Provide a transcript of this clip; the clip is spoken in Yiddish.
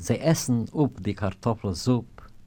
sie essen up die Kartoffelsuppe.